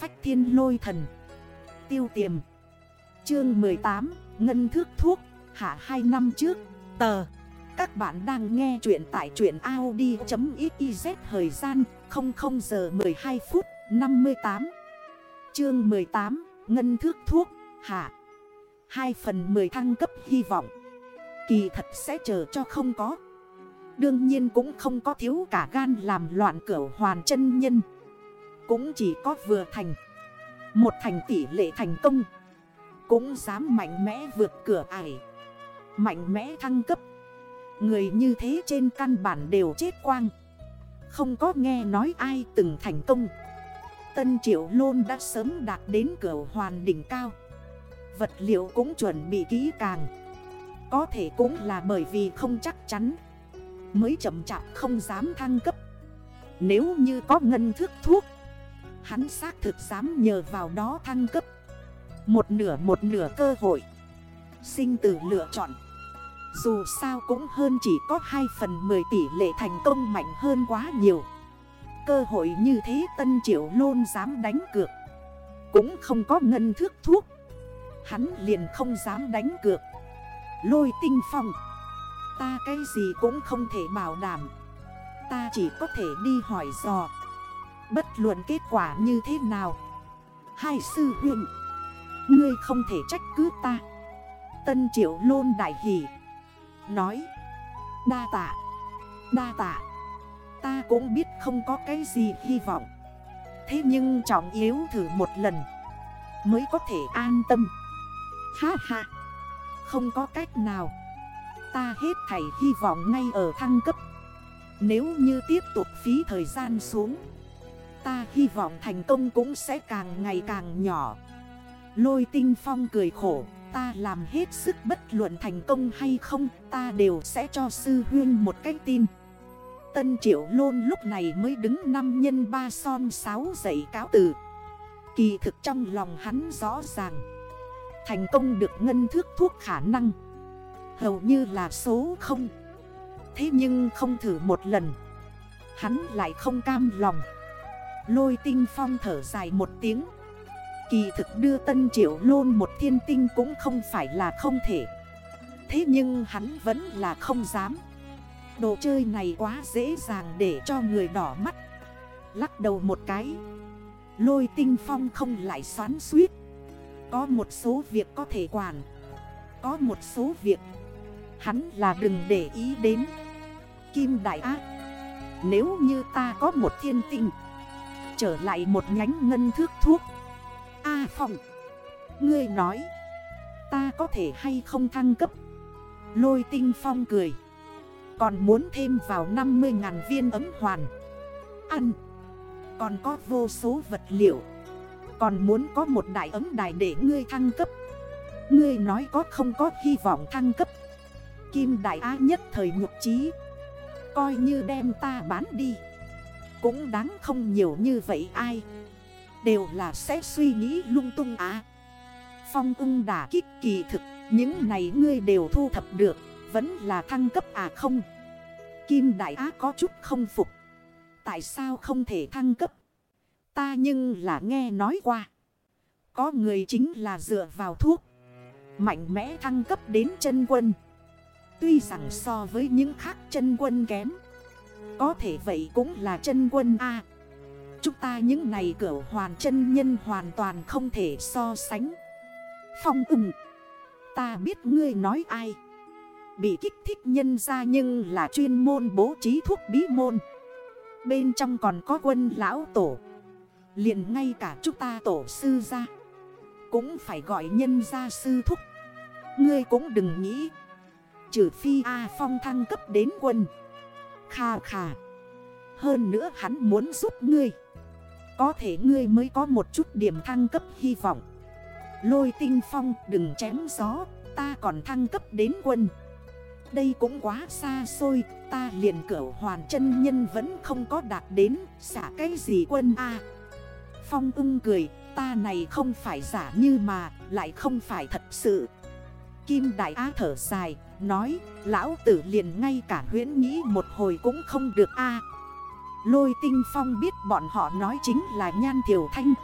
phách thiên lôi thần. Tiêu tiềm. Chương 18 Ngân thước thuốc. Hạ 2 năm trước, Tờ. Các bạn đang nghe chuyện tại chuyện Audi.xyz Thời gian 00 giờ 12 phút 58 Chương 18 Ngân thước thuốc. Hạ. 2 phần 10 thăng cấp hy vọng. Kỳ thật sẽ chờ cho không có. Đương nhiên cũng không có thiếu cả gan làm loạn cửa hoàn chân nhân. Cũng chỉ có vừa thành. Một thành tỷ lệ thành công. Cũng dám mạnh mẽ vượt cửa ải. Mạnh mẽ thăng cấp. Người như thế trên căn bản đều chết quang. Không có nghe nói ai từng thành công. Tân triệu lôn đã sớm đạt đến cửa hoàn đỉnh cao. Vật liệu cũng chuẩn bị kỹ càng. Có thể cũng là bởi vì không chắc chắn. Mới chậm chạp không dám thăng cấp. Nếu như có ngân thước thuốc Hắn xác thực dám nhờ vào đó thăng cấp. Một nửa một nửa cơ hội. Sinh tử lựa chọn. Dù sao cũng hơn chỉ có 2 phần 10 tỷ lệ thành công mạnh hơn quá nhiều. Cơ hội như thế Tân Triệu Lôn dám đánh cược. Cũng không có ngân thước thuốc. Hắn liền không dám đánh cược. Lôi tinh phong. Ta cái gì cũng không thể bảo đảm. Ta chỉ có thể đi hỏi dò. Bất luận kết quả như thế nào. Hai sư huyện Ngươi không thể trách cứ ta. Tân triệu lôn đại hỷ Nói, Đa tạ Đa tạ. Ta cũng biết không có cái gì hy vọng. Thế nhưng trọng yếu thử một lần, Mới có thể an tâm. Ha ha, Không có cách nào. Ta hết thảy hy vọng ngay ở thăng cấp. Nếu như tiếp tục phí thời gian xuống Ta hy vọng thành công cũng sẽ càng ngày càng nhỏ. Lôi tinh phong cười khổ, Ta làm hết sức bất luận thành công hay không, Ta đều sẽ cho sư huyên một cái tin. Tân triệu lôn lúc này mới đứng năm nhân ba son sáu dậy cáo từ. Kỳ thực trong lòng hắn rõ ràng, Thành công được ngân thước thuốc khả năng, Hầu như là số không. Thế nhưng không thử một lần, Hắn lại không cam lòng. Lôi tinh phong thở dài một tiếng. Kỳ thực đưa tân triệu lôn một thiên tinh cũng không phải là không thể. Thế nhưng hắn vẫn là không dám. Đồ chơi này quá dễ dàng để cho người đỏ mắt. Lắc đầu một cái. Lôi tinh phong không lại xoắn suýt. Có một số việc có thể quản. Có một số việc Hắn là đừng để ý đến. Kim Đại Ác Nếu như ta có một thiên tinh Trở lại một nhánh ngân thước thuốc. A Phong, Ngươi nói, Ta có thể hay không thăng cấp? Lôi tinh phong cười, Còn muốn thêm vào 50.000 viên ấm hoàn. Ăn, Còn có vô số vật liệu, Còn muốn có một đại ấm đài để ngươi thăng cấp. Ngươi nói có không có hy vọng thăng cấp? Kim Đại Á nhất thời nhục trí Coi như đem ta bán đi. Cũng đáng không nhiều như vậy ai. Đều là sẽ suy nghĩ lung tung á Phong ưng đả kích kỳ thực, Những này ngươi đều thu thập được, Vẫn là thăng cấp à không? Kim Đại Á có chút không phục. Tại sao không thể thăng cấp? Ta nhưng là nghe nói qua. Có người chính là dựa vào thuốc, Mạnh mẽ thăng cấp đến chân quân. Tuy rằng so với những khác chân quân kém có thể vậy cũng là chân quân A. Chúng ta những này cửa hoàn chân nhân hoàn toàn không thể so sánh. Phong ưng Ta biết ngươi nói ai. Bị kích thích nhân ra nhưng là chuyên môn bố trí thuốc bí môn. Bên trong còn có quân lão tổ. Liền ngay cả chúng ta tổ sư ra Cũng phải gọi nhân ra sư thúc. Ngươi cũng đừng nghĩ, Trừ phi A Phong thăng cấp đến quân. Kha kha. Hơn nữa hắn muốn giúp ngươi. Có thể ngươi mới có một chút điểm thăng cấp hy vọng. Lôi tinh phong, đừng chém gió, Ta còn thăng cấp đến quân. Đây cũng quá xa xôi, Ta liền cỡ hoàn chân nhân vẫn không có đạt đến, Xả cái gì quân A. Phong ưng cười, Ta này không phải giả như mà, Lại không phải thật sự. Kim Đại Á thở dài Nói, lão tử liền ngay cả huyễn nghĩ một hồi cũng không được a. Lôi tinh phong biết bọn họ nói chính là nhan thiểu thanh.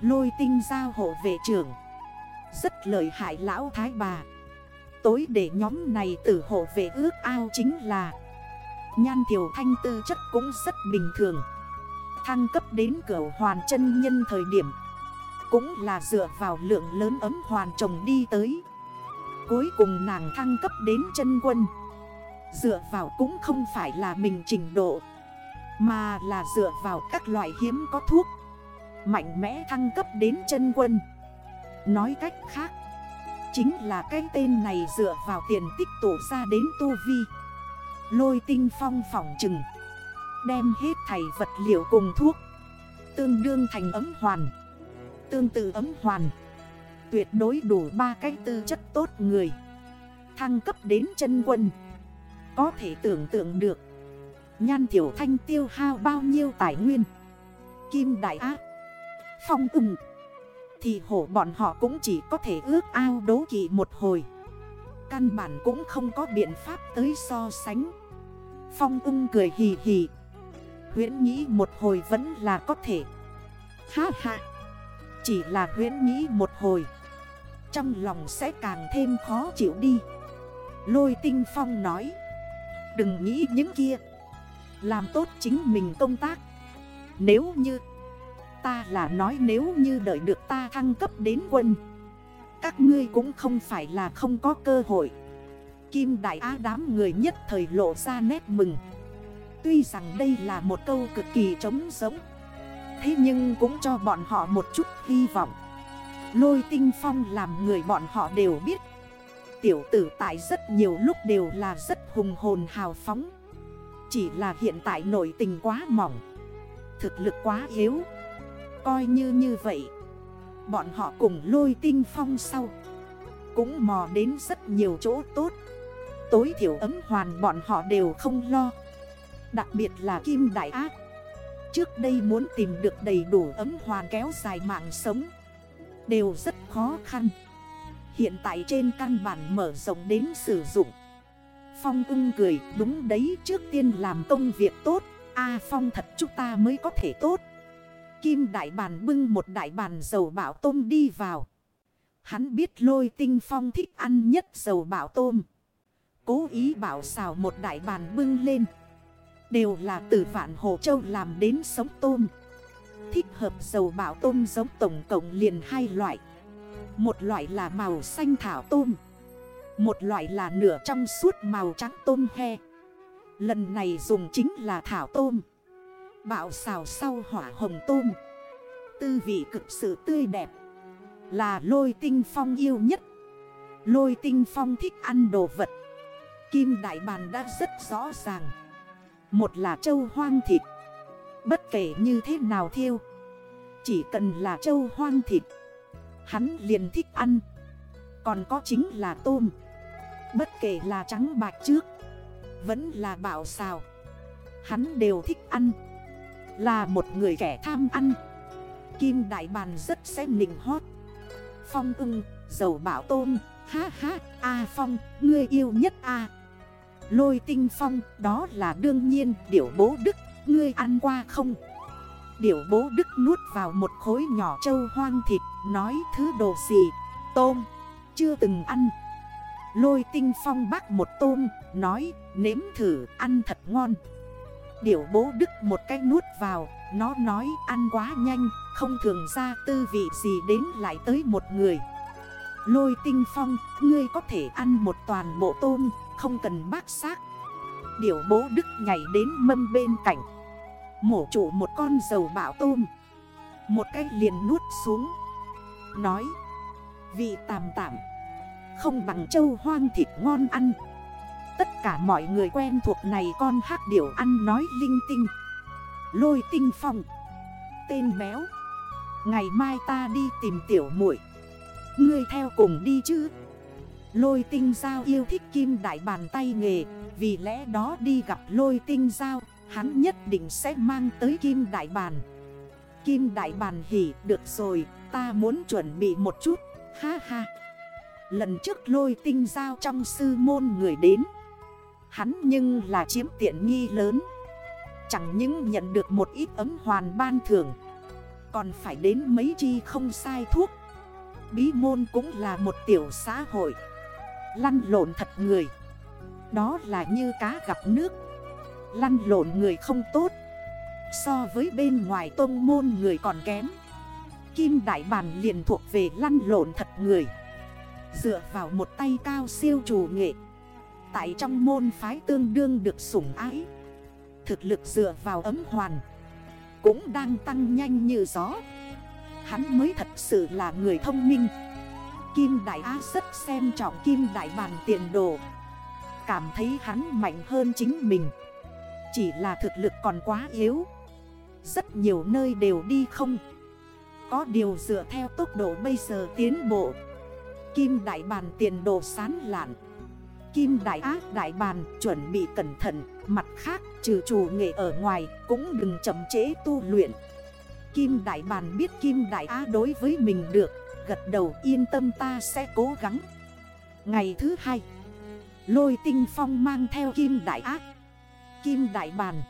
Lôi tinh giao hộ vệ trưởng. Rất lợi hại lão thái bà. Tối để nhóm này tử hộ vệ ước ao chính là Nhan thiểu thanh tư chất cũng rất bình thường. Thăng cấp đến cửa hoàn chân nhân thời điểm Cũng là dựa vào lượng lớn ấm hoàn trồng đi tới. Cuối cùng nàng thăng cấp đến chân quân. Dựa vào cũng không phải là mình trình độ, Mà là dựa vào các loại hiếm có thuốc. Mạnh mẽ thăng cấp đến chân quân. Nói cách khác, Chính là cái tên này dựa vào tiền tích tổ ra đến tu vi. Lôi tinh phong phỏng trừng Đem hết thầy vật liệu cùng thuốc, Tương đương thành ấm hoàn, Tương tự ấm hoàn. Tuyệt đối đủ ba cái tư chất tốt người. Thăng cấp đến chân quân, Có thể tưởng tượng được. Nhan tiểu thanh tiêu hao bao nhiêu tài nguyên? Kim đại ác Phong ưng, Thì hổ bọn họ cũng chỉ có thể ước ao đố kỵ một hồi. Căn bản cũng không có biện pháp tới so sánh. Phong ưng cười hì hì. Huyễn nghĩ một hồi vẫn là có thể. Ha ha. Chỉ là huyễn nghĩ một hồi. Trong lòng sẽ càng thêm khó chịu đi. Lôi tinh phong nói Đừng nghĩ những kia. Làm tốt chính mình công tác. Nếu như Ta là nói nếu như đợi được ta thăng cấp đến quân Các ngươi cũng không phải là không có cơ hội. Kim Đại Á đám người nhất thời lộ ra nét mừng. Tuy rằng đây là một câu cực kỳ trống sống, Thế nhưng cũng cho bọn họ một chút hy vọng. Lôi tinh phong làm người bọn họ đều biết. Tiểu tử tại rất nhiều lúc đều là rất hùng hồn hào phóng. Chỉ là hiện tại nội tình quá mỏng, Thực lực quá yếu. Coi như như vậy, Bọn họ cùng lôi tinh phong sau Cũng mò đến rất nhiều chỗ tốt. Tối thiểu ấm hoàn bọn họ đều không lo. Đặc biệt là Kim Đại Ác. Trước đây muốn tìm được đầy đủ ấm hoàn kéo dài mạng sống. Đều rất khó khăn. Hiện tại trên căn bản mở rộng đến sử dụng. Phong ưng cười, đúng đấy, trước tiên làm công việc tốt. A, Phong thật chúng ta mới có thể tốt. Kim đại bàn bưng một đại bàn dầu bảo tôm đi vào. Hắn biết lôi tinh phong thích ăn nhất dầu bảo tôm. Cố ý bảo xào một đại bàn bưng lên. Đều là từ vạn hồ châu làm đến sống tôm. Thích hợp dầu bảo tôm giống tổng cộng liền hai loại. Một loại là màu xanh thảo tôm. Một loại là nửa trong suốt màu trắng tôm he. Lần này dùng chính là thảo tôm. Bạo xào sau hỏa hồng tôm. Tư vị cực sự tươi đẹp. Là lôi tinh phong yêu nhất. Lôi tinh phong thích ăn đồ vật. Kim Đại Bàn đã rất rõ ràng. Một là châu hoang thịt. Bất kể như thế nào thiêu. Chỉ cần là châu hoang thịt. Hắn liền thích ăn. Còn có chính là tôm. Bất kể là trắng bạc trước. Vẫn là bảo xào. Hắn đều thích ăn. Là một người kẻ tham ăn. Kim Đại Bàn rất sẽ nịnh hót. Phong ưng, dầu bảo tôm. Ha ha, A Phong, ngươi yêu nhất A. Lôi tinh phong đó là đương nhiên Điểu bố đức ngươi ăn qua không? Điểu bố đức nuốt vào một khối nhỏ trâu hoang thịt, Nói thứ đồ gì? Tôm. Chưa từng ăn. Lôi tinh phong bác một tôm, Nói, nếm thử, ăn thật ngon. Điểu bố đức một cái nuốt vào, Nó nói, ăn quá nhanh, Không thường ra tư vị gì đến lại tới một người. Lôi tinh phong, Ngươi có thể ăn một toàn bộ tôm, không cần bác xác. Điểu bố đức nhảy đến mâm bên cạnh. Mổ chủ một con dầu bảo tôm. Một cái liền nuốt xuống. Nói, Vị tàm tạm, Không bằng châu hoang thịt ngon ăn. Tất cả mọi người quen thuộc này con hát điểu ăn nói linh tinh. Lôi tinh phong. Tên béo. Ngày mai ta đi tìm tiểu muội. Ngươi theo cùng đi chứ. Lôi tinh giao yêu thích kim đại bàn tay nghề. Vì lẽ đó đi gặp lôi tinh giao, Hắn nhất định sẽ mang tới kim đại bàn. Kim đại bàn hỉ, được rồi, Ta muốn chuẩn bị một chút. Ha ha. Lần trước lôi tinh giao trong sư môn người đến, Hắn nhưng là chiếm tiện nghi lớn. Chẳng những nhận được một ít ấm hoàn ban thưởng, Còn phải đến mấy chi không sai thuốc. Bí môn cũng là một tiểu xã hội. Lăn lộn thật người. Đó là như cá gặp nước. Lăn lộn người không tốt. So với bên ngoài tôn môn người còn kém. Kim Đại Bản liền thuộc về lăn lộn thật người. Dựa vào một tay cao siêu chủ nghệ. Tại trong môn phái tương đương được sủng ái. Thực lực dựa vào ấm hoàn. Cũng đang tăng nhanh như gió. Hắn mới thật sự là người thông minh. Kim Đại Á rất xem trọng Kim Đại Bàn tiền đồ. Cảm thấy hắn mạnh hơn chính mình. Chỉ là thực lực còn quá yếu. Rất nhiều nơi đều đi không. Có điều dựa theo tốc độ bây giờ tiến bộ. Kim Đại Bàn tiền đồ sán lạn. Kim Đại Ác Đại Bàn chuẩn bị cẩn thận. Mặt khác, trừ chủ nghệ ở ngoài, cũng đừng chậm chế tu luyện. Kim Đại Bàn biết Kim Đại Á đối với mình được. Gật đầu, yên tâm ta sẽ cố gắng. Ngày thứ hai Lôi tinh phong mang theo Kim Đại ác, Kim Đại Bàn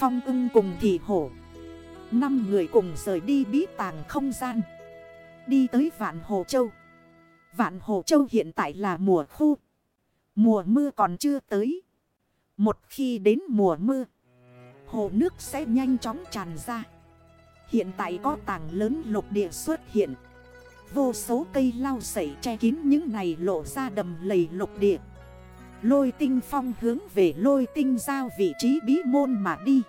Phong ưng cùng thị hổ. Năm người cùng rời đi bí tàng không gian Đi tới Vạn Hồ Châu. Vạn Hồ Châu hiện tại là mùa khu Mùa mưa còn chưa tới. Một khi đến mùa mưa Hồ nước sẽ nhanh chóng tràn ra. Hiện tại có tảng lớn lục địa xuất hiện. Vô số cây lau sẩy che kín những này lộ ra đầm lầy lục địa. Lôi tinh phong hướng về lôi tinh giao vị trí bí môn mà đi.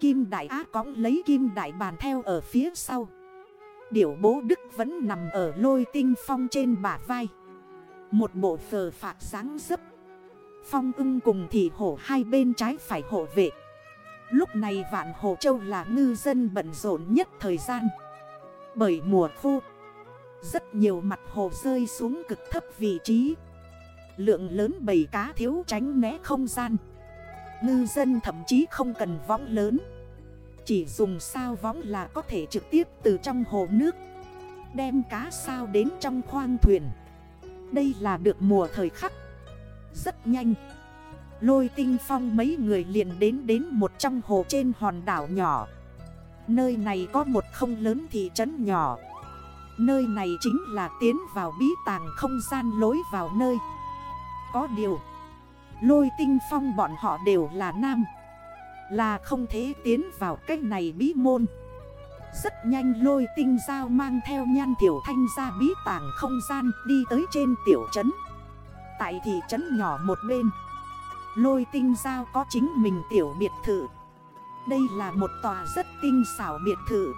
Kim đại á cõng lấy kim đại bàn theo ở phía sau. Điểu bố đức vẫn nằm ở lôi tinh phong trên bả vai. Một bộ phờ phạt sáng dấp. Phong ưng cùng thị hổ hai bên trái phải hộ vệ. Lúc này Vạn Hồ Châu là ngư dân bận rộn nhất thời gian. Bởi mùa khô, Rất nhiều mặt hồ rơi xuống cực thấp vị trí. Lượng lớn bầy cá thiếu tránh né không gian. Ngư dân thậm chí không cần võng lớn. Chỉ dùng sao võng là có thể trực tiếp từ trong hồ nước, Đem cá sao đến trong khoang thuyền. Đây là được mùa thời khắc. Rất nhanh. Lôi tinh phong mấy người liền đến đến một trong hồ trên hòn đảo nhỏ. Nơi này có một không lớn thị trấn nhỏ. Nơi này chính là tiến vào bí tàng không gian lối vào nơi. Có điều. Lôi tinh phong bọn họ đều là nam. Là không thể tiến vào cách này bí môn. Rất nhanh lôi tinh giao mang theo nhan tiểu thanh ra bí tàng không gian đi tới trên tiểu trấn. Tại thị trấn nhỏ một bên. Lôi tinh giao có chính mình tiểu biệt thự. Đây là một tòa rất tinh xảo biệt thự.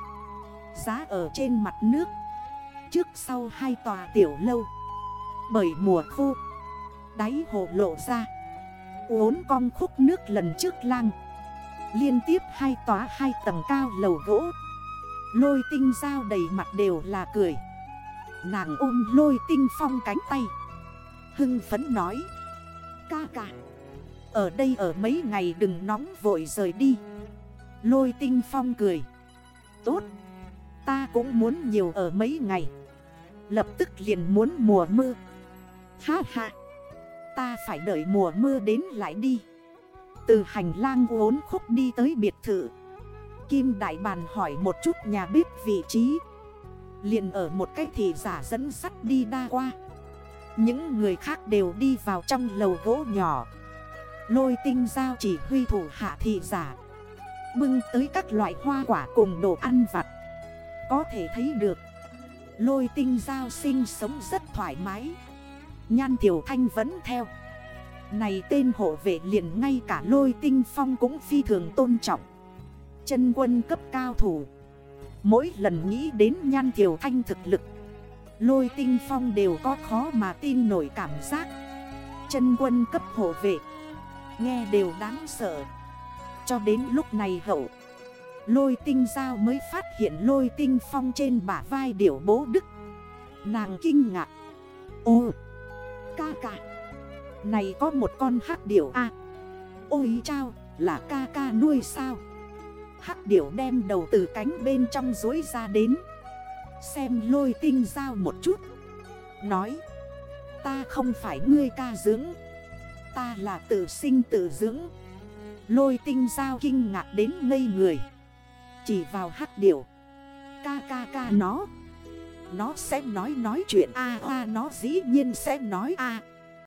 Giá ở trên mặt nước. Trước sau hai tòa tiểu lâu. Bởi mùa khô Đáy hồ lộ ra. Uốn cong khúc nước lần trước lang. Liên tiếp hai tòa hai tầng cao lầu gỗ. Lôi tinh giao đầy mặt đều là cười. Nàng ôm lôi tinh phong cánh tay. Hưng phấn nói. Ca ca. Ở đây ở mấy ngày đừng nóng vội rời đi. Lôi tinh phong cười. Tốt. Ta cũng muốn nhiều ở mấy ngày. Lập tức liền muốn mùa mưa. Ha ha. Ta phải đợi mùa mưa đến lại đi. Từ hành lang uốn khúc đi tới biệt thự. Kim Đại Bàn hỏi một chút nhà bếp vị trí. Liền ở một cái thị giả dẫn sắt đi đa qua. Những người khác đều đi vào trong lầu gỗ nhỏ. Lôi tinh giao chỉ huy thủ hạ thị giả. Bưng tới các loại hoa quả cùng đồ ăn vặt. Có thể thấy được, Lôi tinh giao sinh sống rất thoải mái. Nhan Tiểu Thanh vẫn theo. Này tên hộ vệ liền ngay cả lôi tinh phong cũng phi thường tôn trọng. Chân quân cấp cao thủ. Mỗi lần nghĩ đến Nhan Tiểu Thanh thực lực, Lôi tinh phong đều có khó mà tin nổi cảm giác. Chân quân cấp hộ vệ, Nghe đều đáng sợ. Cho đến lúc này hậu, Lôi tinh giao mới phát hiện lôi tinh phong trên bả vai điểu bố đức. Nàng kinh ngạc. Ô! Ca ca. Này có một con hắc điểu a. À, Ôi chao là ca ca nuôi sao? Hắc điểu đem đầu từ cánh bên trong dối ra đến. Xem lôi tinh giao một chút. Nói Ta không phải ngươi ca dưỡng. Ta là tự sinh tự dưỡng. Lôi tinh giao kinh ngạc đến ngây người. Chỉ vào hắc điểu. Ca ca ca nó. Nó sẽ nói nói chuyện. A à, Nó dĩ nhiên sẽ nói. A